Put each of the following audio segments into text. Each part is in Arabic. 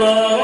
Love.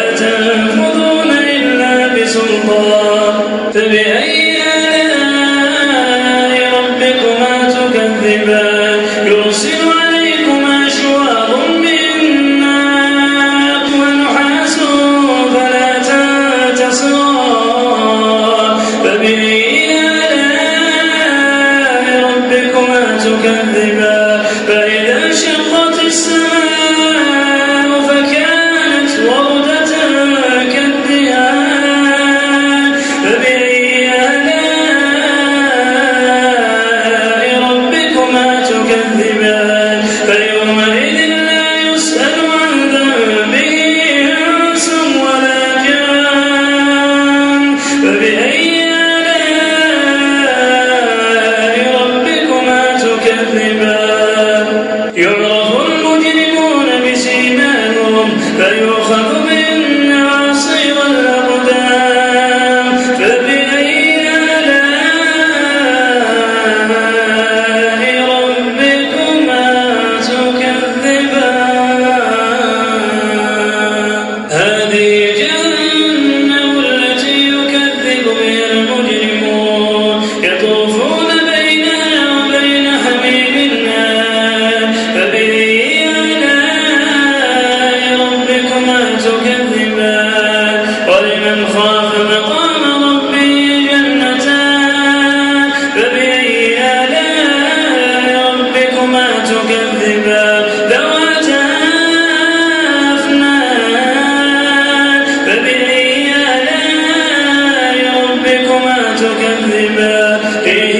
better for the الربا يعرف المجرمون بسيمانهم فيؤخذ بالربا Amen.